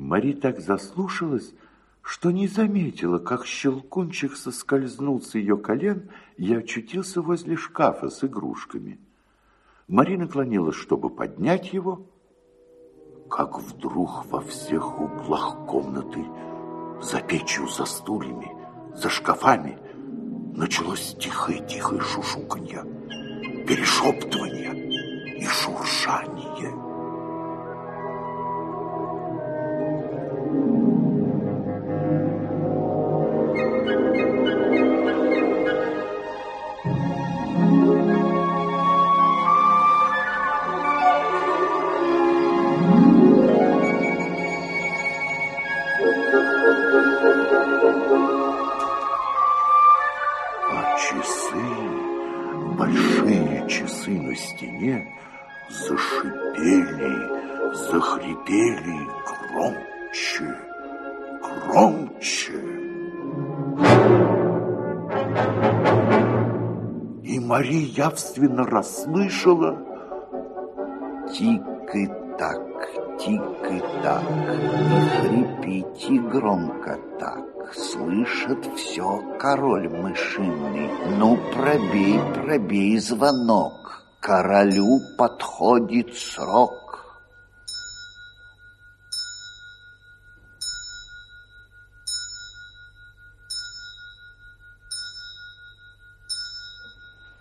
Мари так заслушалась, что не заметила, как щелкунчик соскользнул с ее колен и очутился возле шкафа с игрушками. Мари наклонилась, чтобы поднять его, как вдруг во всех углах комнаты, за печью, за стульями, за шкафами, началось тихое-тихое шушуканье, перешептывание и шуршание. Захрипели громче, громче. И Мария явственно расслышала тик и так, тик и так, не хрипите громко так. Слышит все король мышиный. Ну, пробей, пробей звонок. Королю подходит срок.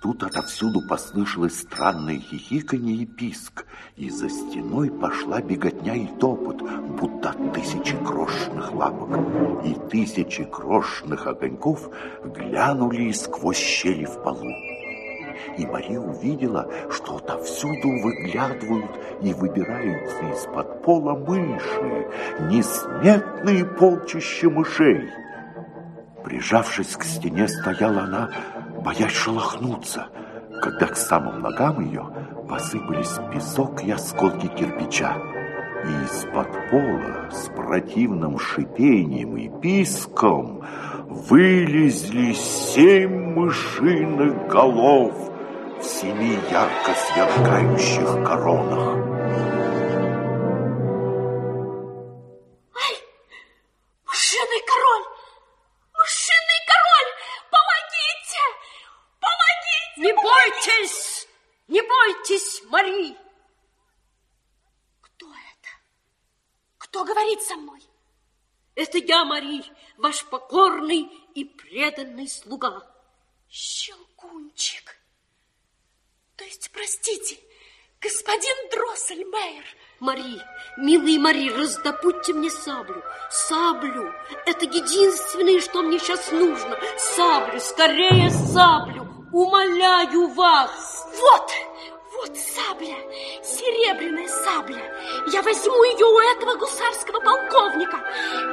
Тут отовсюду послышалось странное хихиканье и писк, и за стеной пошла беготня и топот, будто тысячи крошечных лапок, и тысячи крошечных огоньков глянули сквозь щели в полу. И Мария увидела, что отовсюду выглядывают и выбираются из-под пола мыши, несметные полчища мышей. Прижавшись к стене, стояла она, боясь шелохнуться, когда к самым ногам ее посыпались песок и осколки кирпича. И из-под пола с противным шипением и писком вылезли семь мышиных голов в семи ярко сверкающих коронах. Мари! Кто это? Кто говорит со мной? Это я, Мари, ваш покорный и преданный слуга. Щелкунчик. То есть, простите, господин Дроссельмейер. Мари, милый Мари, раздобудьте мне саблю. Саблю. Это единственное, что мне сейчас нужно. Саблю, скорее саблю. Умоляю вас. Вот, вот сабля, серебряная сабля. Я возьму ее у этого гусарского полковника.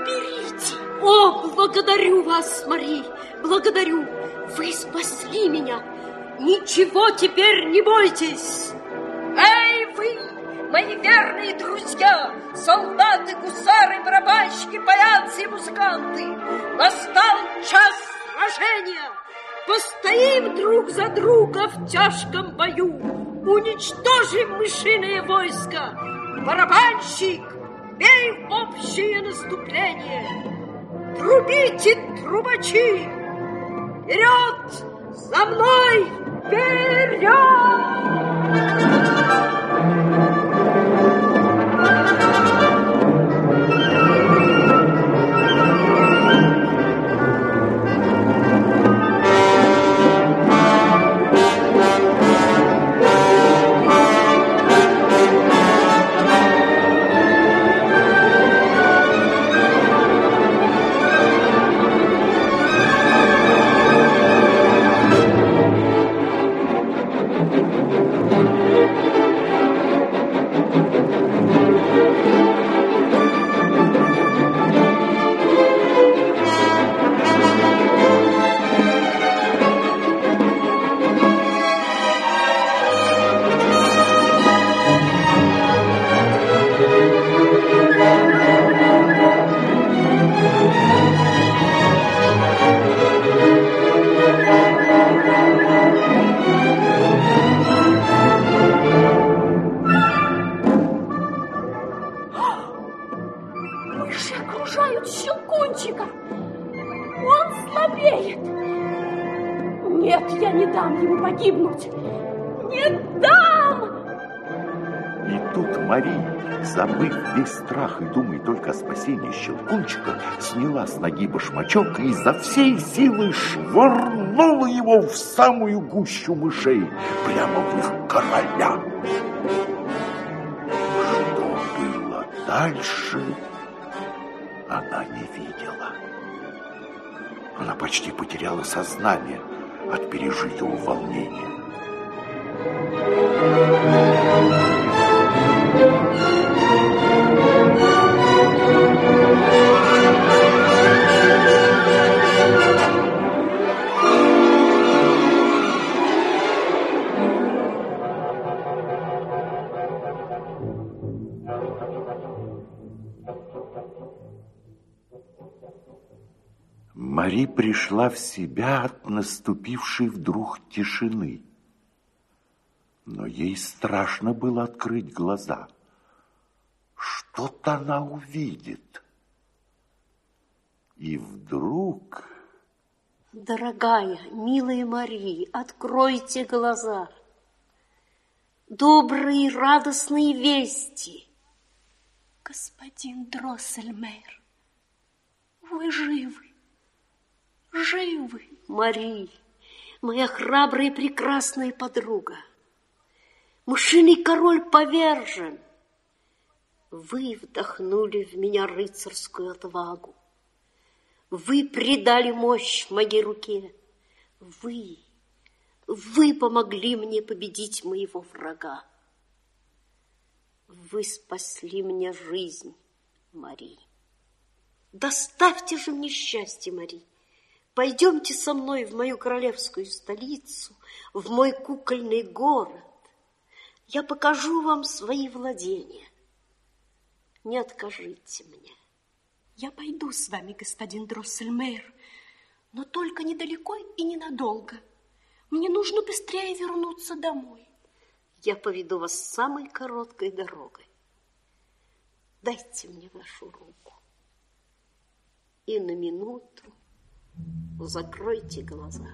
Берите. О, благодарю вас, Мари, благодарю. Вы спасли меня. Ничего теперь не бойтесь. Эй, вы, мои верные друзья, солдаты, гусары, барабанщики, паянцы и музыканты. Настал час сражения. Постоим друг за друга в тяжком бою. Уничтожим мышиное войско! Барабанщик, бей общее наступление! Трубите, трубачи! Вперед! За мной! Вперед! Щелкунчика, сняла с ноги башмачок и изо всей силы швырнула его в самую гущу мышей, прямо в их короля. Что было дальше, она не видела. Она почти потеряла сознание от пережитого волнения. Мари пришла в себя от наступившей вдруг тишины. Но ей страшно было открыть глаза. Что-то она увидит. И вдруг... Дорогая, милая Мария, откройте глаза. Добрые радостные вести. Господин Дроссельмейр, вы живы, живы. Мария, моя храбрая и прекрасная подруга. Мышиный король повержен. Вы вдохнули в меня рыцарскую отвагу. Вы придали мощь моей руке. Вы, вы помогли мне победить моего врага. Вы спасли мне жизнь, Мари. Доставьте же мне счастье, Мари. Пойдемте со мной в мою королевскую столицу, в мой кукольный город. Я покажу вам свои владения. Не откажите мне. Я пойду с вами, господин Дроссельмейр, но только недалеко и ненадолго. Мне нужно быстрее вернуться домой. Я поведу вас самой короткой дорогой. Дайте мне вашу руку. И на минуту закройте глаза.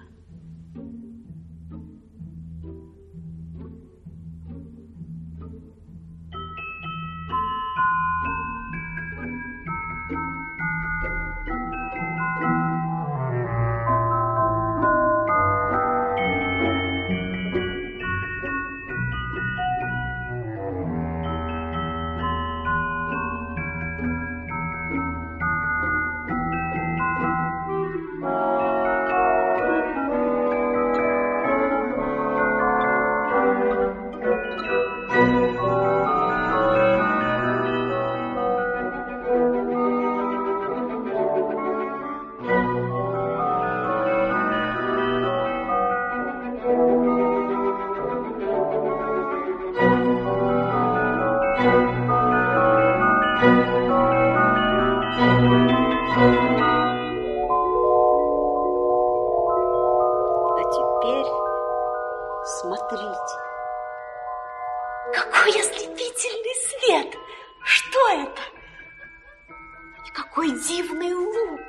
Дивный лук!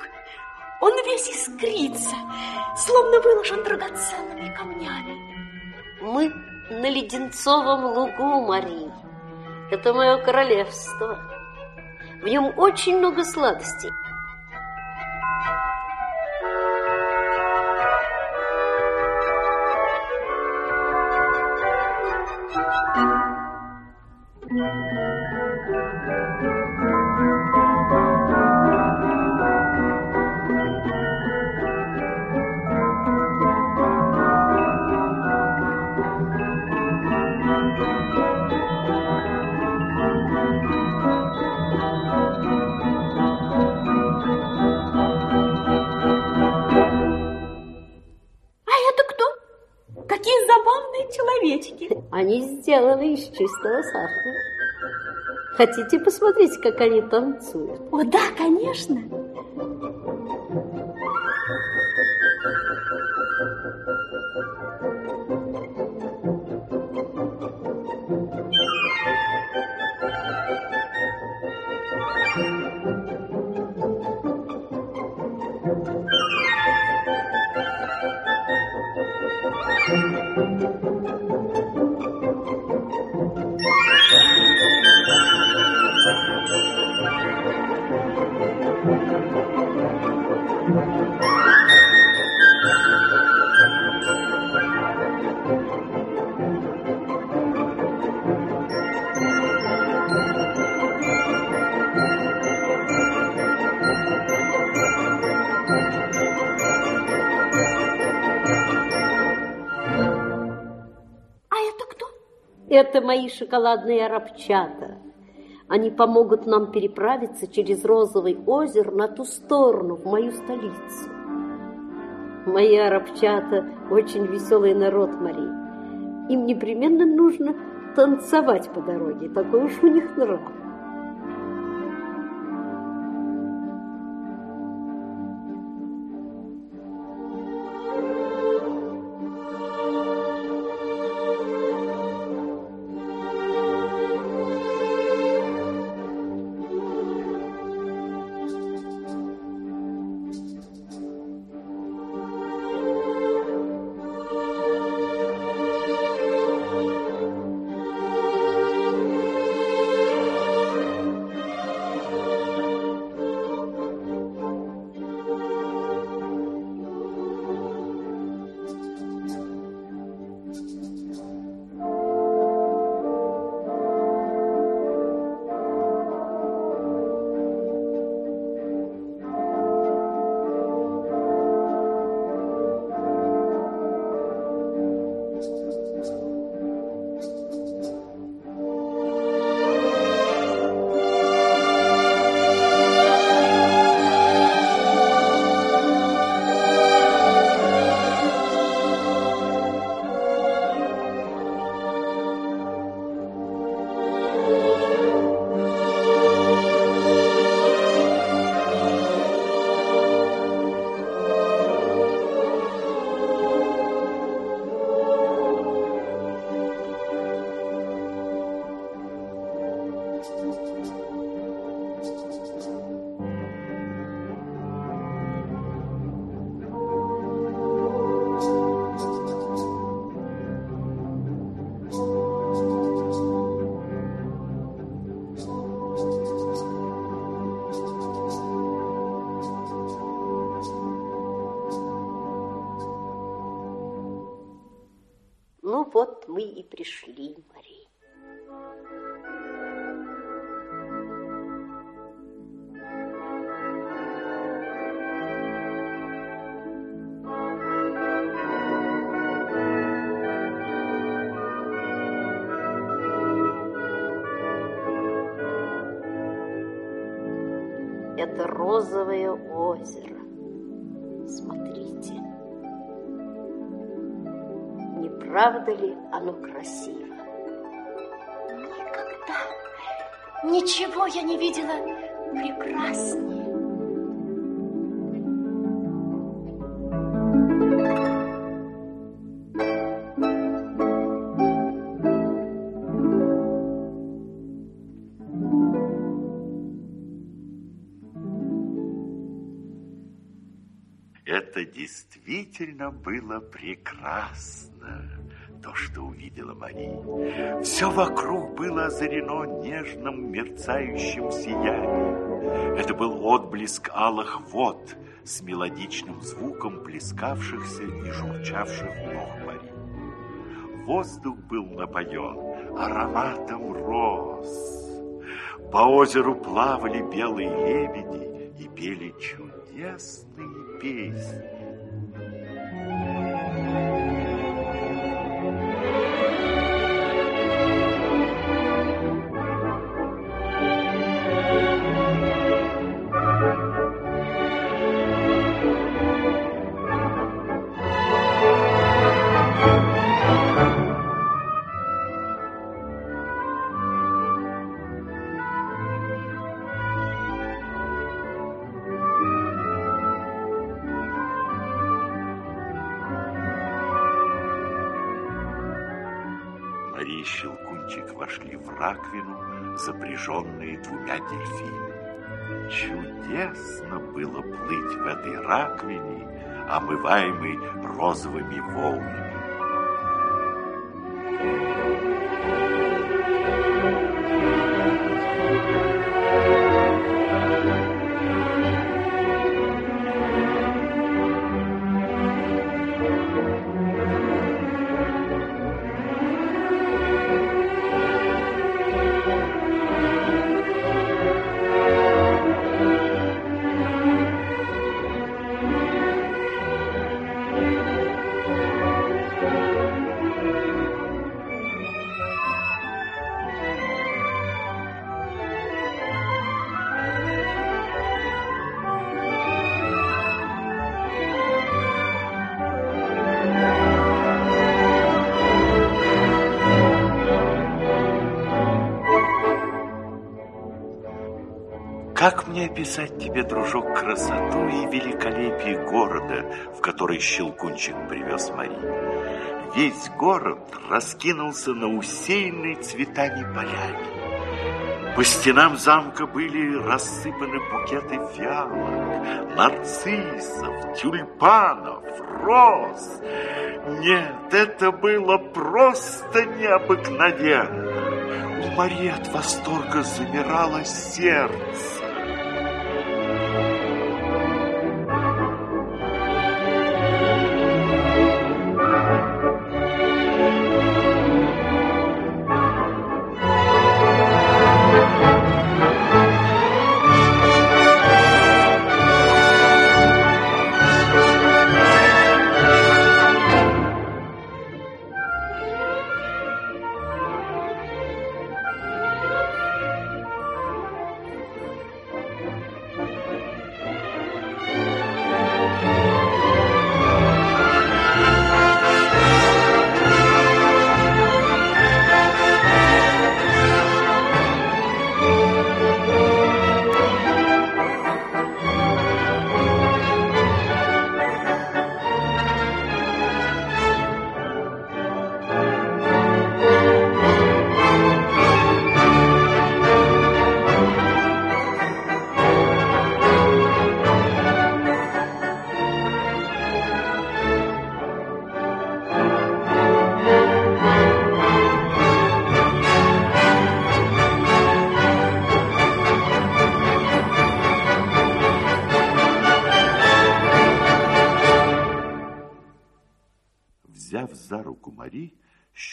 Он весь искрится, словно выложен драгоценными камнями. Мы на Леденцовом лугу, Мария. Это мое королевство. В нем очень много сладостей. Человечки. Они сделаны из чистого сахара. Хотите посмотреть, как они танцуют? О, да, конечно. Это мои шоколадные арабчата. Они помогут нам переправиться через Розовый озеро на ту сторону, в мою столицу. Мои арабчата очень веселый народ, Мари. Им непременно нужно танцевать по дороге, такой уж у них нрав. Это розовое озеро. Смотрите. правда ли оно красиво? Никогда ничего я не видела прекраснее. Действительно было прекрасно то, что увидела Мария. Все вокруг было озарено нежным мерцающим сиянием. Это был отблеск алых вод с мелодичным звуком плескавшихся и журчавших ног Марии. Воздух был напоен ароматом роз. По озеру плавали белые лебеди и пели чудесные песни. Раковину, запряженные двумя дельфинами. Чудесно было плыть в этой раковине, омываемой розовыми волнами. Описать тебе, дружок, красоту и великолепие города, в который Щелкунчик привез Мари. Весь город раскинулся на усеянной цветами поляне. По стенам замка были рассыпаны букеты фиалок, нарциссов, тюльпанов, роз. Нет, это было просто необыкновенно. У Марии от восторга замирало сердце.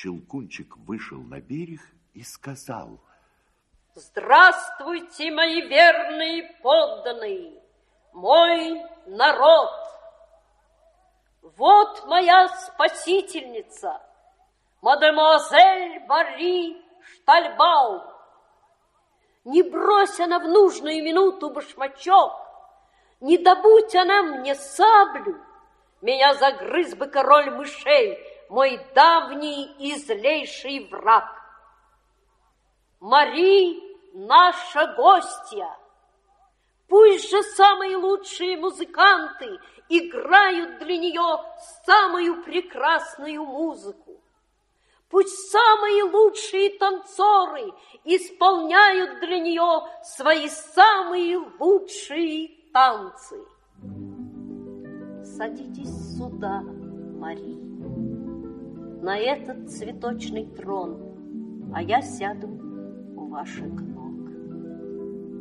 Щелкунчик вышел на берег и сказал. Здравствуйте, мои верные подданные, мой народ. Вот моя спасительница, мадемуазель Барри Штальбаум. Не брось она в нужную минуту башмачок, не добудь она мне саблю, меня загрыз бы король мышей, мой давний и злейший враг. Мари — наша гостья. Пусть же самые лучшие музыканты играют для нее самую прекрасную музыку. Пусть самые лучшие танцоры исполняют для нее свои самые лучшие танцы. Садитесь сюда, Мария на этот цветочный трон, а я сяду у ваших ног.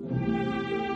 проходит.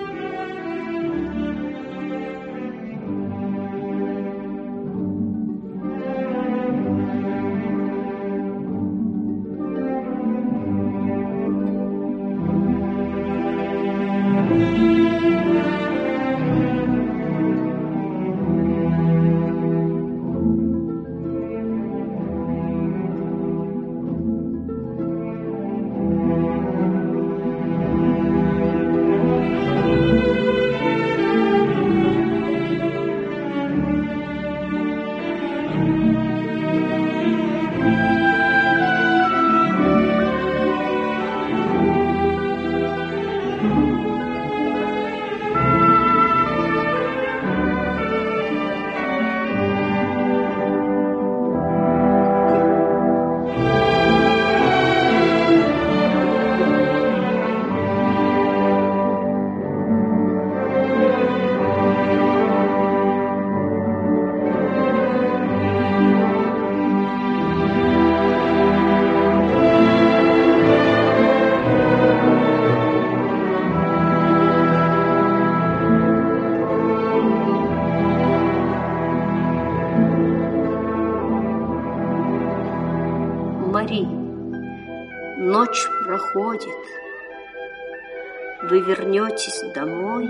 Вы вернетесь домой,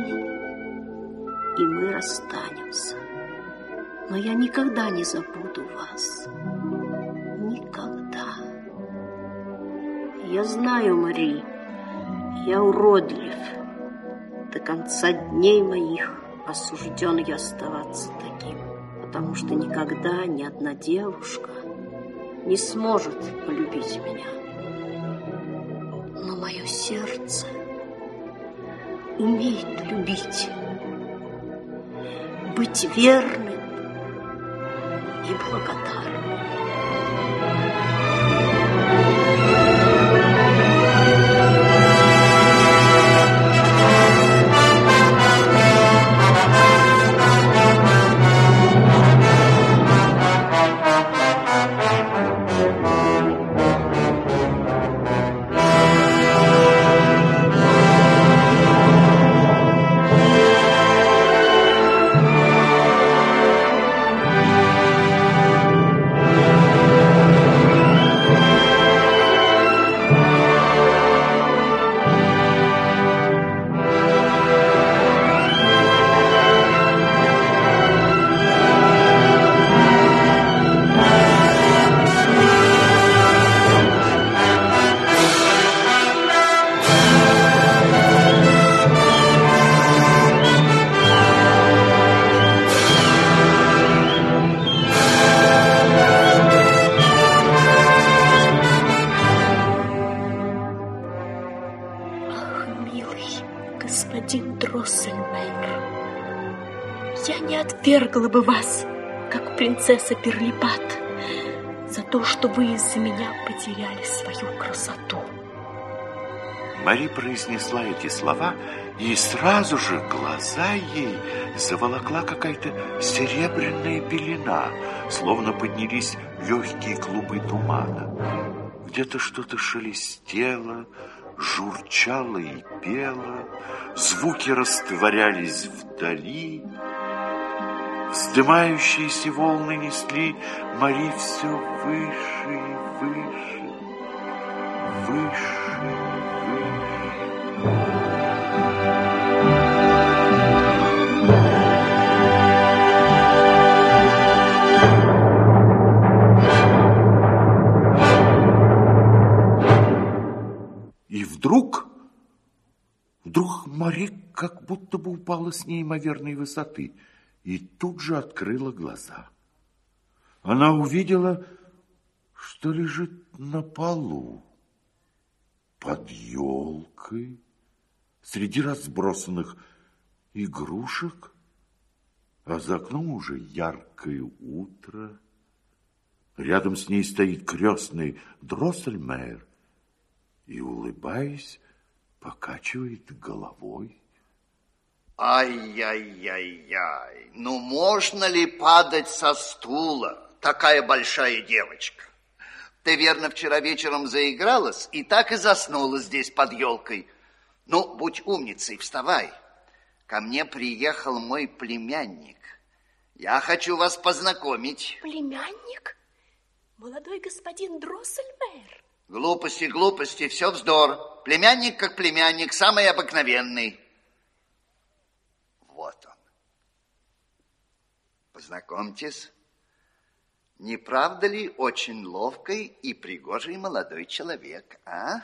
и мы расстанемся. Но я никогда не забуду вас. Никогда. Я знаю, Мари, я уродлив. До конца дней моих осужден я оставаться таким, потому что никогда ни одна девушка не сможет полюбить меня мое сердце умеет любить, быть верным и благодарным. Отвергла бы вас, как принцесса Перлипат, за то, что вы из-за меня потеряли свою красоту. Мари произнесла эти слова, и сразу же глаза ей заволокла какая-то серебряная пелена, словно поднялись легкие клубы тумана. Где-то что-то шелестело, журчало и пело, звуки растворялись вдали, Вздымающиеся волны несли Мари все выше и выше, выше, выше. И вдруг, вдруг Мари как будто бы упала с неимоверной высоты – и тут же открыла глаза. Она увидела, что лежит на полу, под елкой, среди разбросанных игрушек, а за окном уже яркое утро. Рядом с ней стоит крестный Дроссельмейр и, улыбаясь, покачивает головой. Ай-яй-яй-яй, ну можно ли падать со стула, такая большая девочка? Ты, верно, вчера вечером заигралась и так и заснула здесь под елкой. Ну, будь умницей, вставай. Ко мне приехал мой племянник. Я хочу вас познакомить. Племянник? Молодой господин Дроссельмейр? Глупости, глупости, все вздор. Племянник как племянник, самый обыкновенный. Познакомьтесь, не правда ли очень ловкий и пригожий молодой человек, а?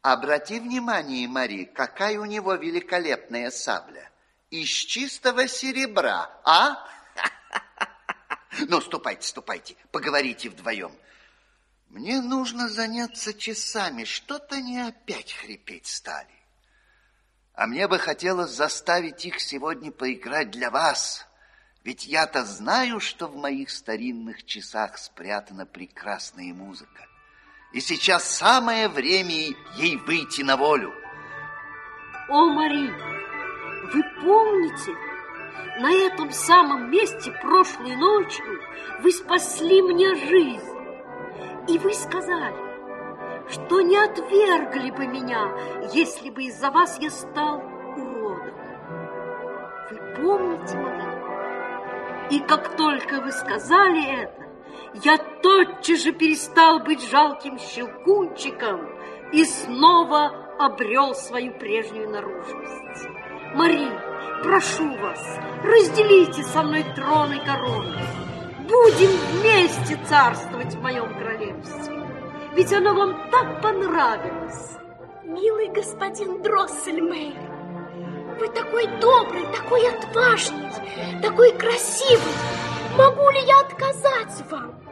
Обрати внимание, Мари, какая у него великолепная сабля. Из чистого серебра, а? Ну, ступайте, ступайте, поговорите вдвоем. Мне нужно заняться часами, что-то не опять хрипеть стали. А мне бы хотелось заставить их сегодня поиграть для вас. Ведь я-то знаю, что в моих старинных часах спрятана прекрасная музыка. И сейчас самое время ей выйти на волю. О, Мари, вы помните, на этом самом месте прошлой ночью вы спасли мне жизнь. И вы сказали, что не отвергли бы меня, если бы из-за вас я стал уродом. Вы помните, Мари? И как только вы сказали это, я тотчас же перестал быть жалким щелкунчиком и снова обрел свою прежнюю наружность. Мари, прошу вас, разделите со мной трон и корону. Будем вместе царствовать в моем королевстве. Ведь оно вам так понравилось. Милый господин Дроссельмейр, вы такой добрый, такой отважный, такой красивый. Могу ли я отказать вам?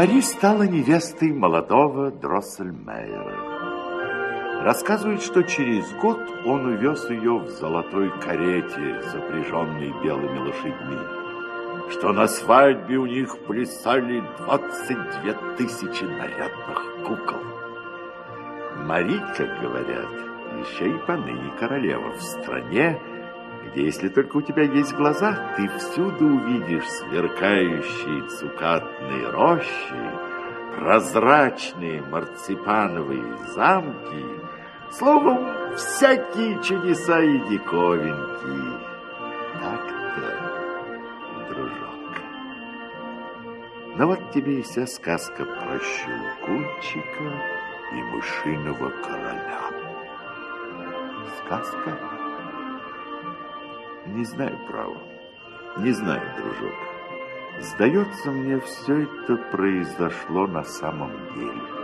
Мари стала невестой молодого Дроссельмейера. Рассказывает, что через год он увез ее в золотой карете, запряженной белыми лошадьми, что на свадьбе у них плясали 22 тысячи нарядных кукол. Мари, как говорят, еще и поныне королева в стране, если только у тебя есть глаза, ты всюду увидишь сверкающие цукатные рощи, прозрачные марципановые замки Словом, всякие чудеса и диковинки. Так-то, дружок. Ну вот тебе и вся сказка про Щелкунчика и мышиного короля. Сказка? Не знаю, право. Не знаю, дружок. Сдается мне, все это произошло на самом деле.